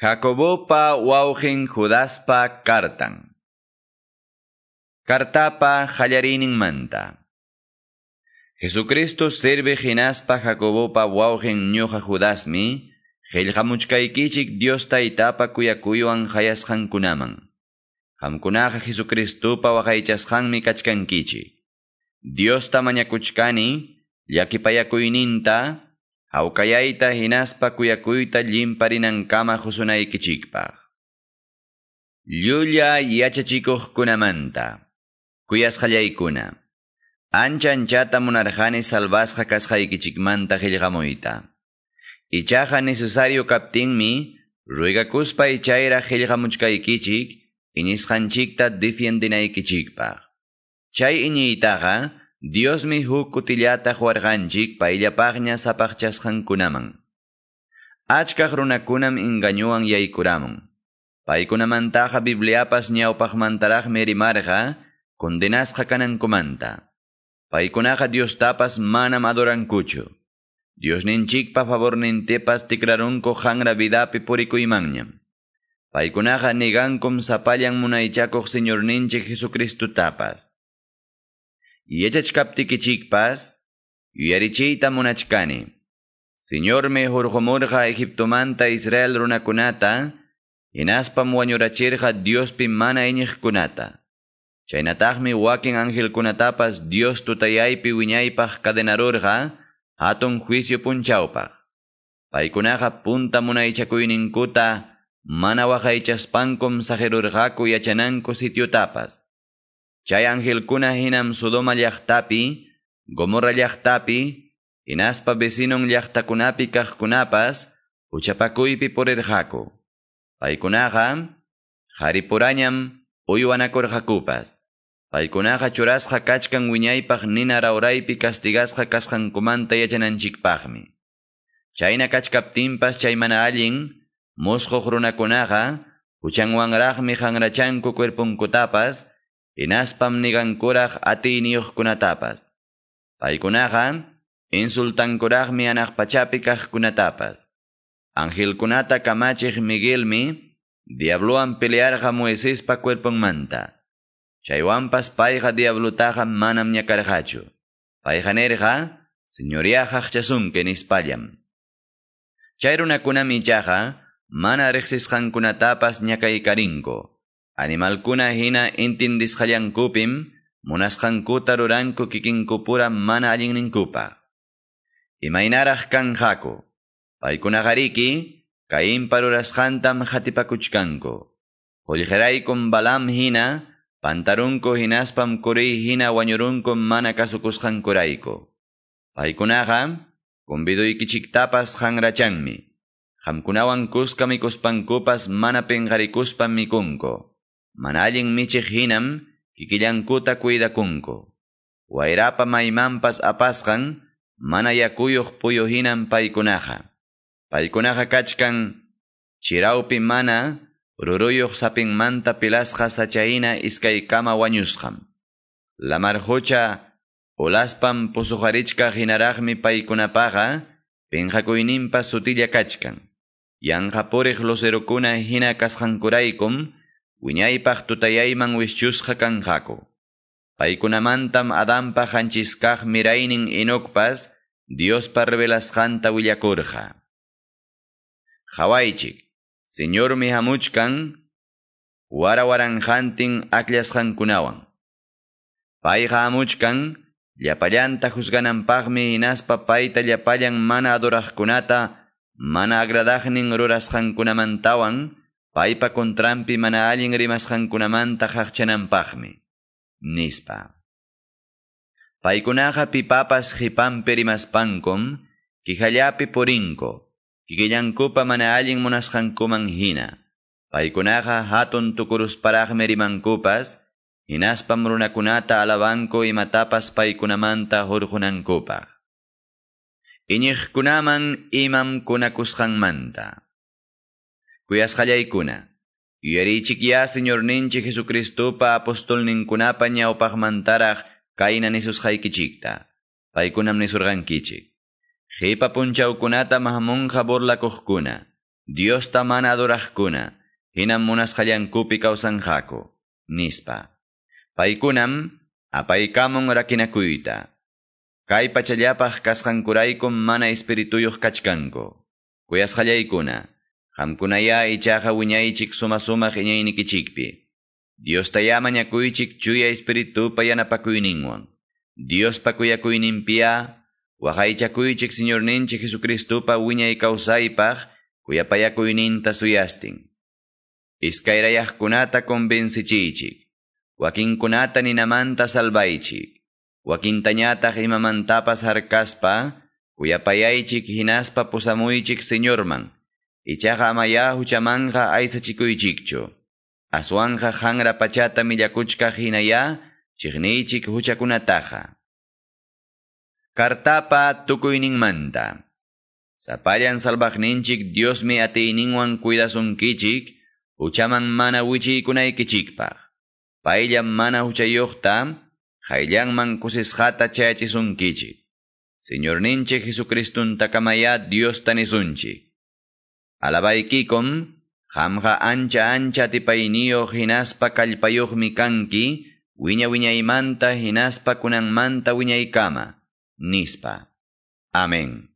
Jacobopa wauhin Judaspa kartan. Kartapa hallarinin manta. Jesucristo sirve hinaspa Jacobopa wauhin ñuja Judasmi, Qillqamuchkaykichik Dios taytapa kuyakuywan hayasqankunaman. Qamkunaqa Jesucristupa waqaychasqanmi kachkankichik. Dios tamañakuchkani, llakipayakuyninta, Hawkayayta hinaspa kuyakuyta llimparinan-kama husunaykichikpaq. Llulla yachachikuqkunamanta. Kuyasqallaykuna. Ancha anchata munarjani salvasqa kasqaykichikmanta qillqamuyta. Ichaqa necesario kaptinmi, ruigakuspa ichayra qillqamuchkaykichik, inisqanchikta defiendinaykichikpaq. Chay iñiytaqa, Dios mi huk kutillata huarganchik payllapaqña sapaqchasqankunaman. Achkaq runakunam engañuwan yaykuramun. Paykunamantaqa Bibliapas ñawpaqmantaraqmi rimarqa, condenasqa kanankumanta. Paykunaqa Diostapas manam adorankuchu. Diosninchikpa favornintepas tikrarunku hangra vidapi purikuymanñam. Paykunaqa negankum sapallan munaychakuq Señorninchik Jesucristutapas. Yachachkaptikichikpas, yuyarichiyta munachkani. Señorme hurqumurqa Egiptomanta Israel runakunata, hinaspam wañurachirqa Diospi mana iñiqkunata. Chaynataqmi wakin angelkunatapas Dios tutayaypi wiñaypaq kadenarurqa, hatun juicio punchawpaq. Paykunaqa punta munaychakuyninkuta, mana waqaychaspankum sajerurqaku yachananku sitiotapas. Chay angelkuna hinam Sodoma llaqtapi, Gomorra llaqtapi, hinaspa vecinon llaqtakunapi kaqkunapas, uchapakuypi purirqaku. Paykunaqa, haripurañam uywanakurqakupas. Paykunaqa churasqa kachkan wiñaypaq nina rawraypi castigasqa kasqankumanta yachananchikpaqmi. Chayna kachkaptinpas chay mana allin, musquq runakunaqa, huchanwanraqmi hanrachanku cuerpunkutapas, Inaspam nigankuraq atiniyuqkunatapas. Paykunaqa insultankuraqmi anaqpachapi kaqkunatapas. Angelkunata kamachiq Miguelmi diablowan pelearqa Moisespa cuerpunmanta. Chaywanpas payqa diablutaqa manam ñakarqachu. Payqa nirqa señoría haqchasunke nispallam. Chay runakunami ichaqa mana riqsisqankunatapas ñakaykarinko. Animalkuna hina intindisqallankupim, munasqankuta ruranku kikinkupura mana allinninkupaq. Imaynaraq kanqaku, paykunaqariki, kayinpa rurasqantam hatipakuchkanku. Qullqiraykum balam hina, pantarunku hinaspam kuri hina wañurunkum mana kasukusqankurayku. Paykunaqa, kumbiduykichiktapas hangrachanmi. Hamkunawan kuska mikuspankupas mana pinqarikuspam mikunku. Manallin michiq hinam kikillankuta kuidakunku. Wayrapa maymanpas apasqan mana yakuyuq puyo hinam paykunaqa. Kachkan chirawpi mana ruruyuq sapinmanta pilasqa sachayina iskaykama wañusqam. Lamar hucha ulaspam pusuqarichka hinaraqmi paykunapaqa pinqakuyninpas sutilla kachkan. Yanqapuriq lucerukuna hina kasqankuraykum wiñaypaq tutayayman wischusqa kanqaku. Paykunamantam Adanpa hanchiskaq miraynin inukpas Diospa revelasqanta willakurqa. Hawaychik, Señormi hamuchkan, wara waranjantin aklasqankunawan. Payqa hamuchkan, llapallanta juzgananpaqmi hinaspa payta llapallan mana adoraqkunata mana agradaqnin rurasqankunamantawan, paypa kontrampi mana allin rimasqankunamanta haqchananpaqmi. Nispa. Paykunaqa pipapas qhipanpi rimaspankum, kihallapi purinko, kikillankupa mana allin munasqankuman hina. Paykunaqa hatun tukurusparaqmi rimankupas, hinaspam runakunata alabanko imatapas paykunamanta hurqunankupaq. Iñiqkunaman imam kunakusqanmanta. Kuyasqallaykuna, yuyarichik ya Señorninchik Jesucristupa apostolninkunapa ñawpaqmantaraq kayna nisusqaykichikta. Paykunam nisurqankichik. Qipa punchawkunata mahamunqa burlakuqkuna. Dios mana adorajkuna, hinam munasqallankupi kawsanqaku, nispa. Paykunam apaykamun rakinakuyta. Kay pachallapaq kasqankuraykum mana espirituyuq kachkanku. Kuyasqallaykuna, qamkunaya ichaqa wiñaychik suma sumaq iñaynikichikpi. Dios taya mañakuychik chuya espiritupa yanapakuyninwan. Dios pakuyakuyninpiya, waqaychakuychik Señor ninchik Jesucristupa wiñay kawsaypaq, kuyapayakuyninta suyastin. Iskayrayaqkunata convencichichik. Wakinkunata ninamanta salvaychik. Wakintañataq imamantapas harkaspa, kuyapayaychik hinaspa pusamuychik Señorman. Ichaqa amaya huchamanqa aysachikuychikchu. Aswanja hangra pachata millakuchka hinaya, chiqniychik huchakunataqa. Kartapa tukuyninmanta. Sapallan salvaqninchik Diosmi atiyninwan cuidasunkichik, huchaman mana wichiykunaykichikpaq. Payllam mana huchayuqta, hayllanman kusisqata chayachisunkichik. Señorninchik Jesucristunta kamaya Dios tanisunchik. Alabaykikum, Hamqa ancha ancha tipayniyoq hinaspa kallpayuqmi kanki, wiña wiñaymanta hinaspa kunanmanta wiñaykama, nispa. Amén.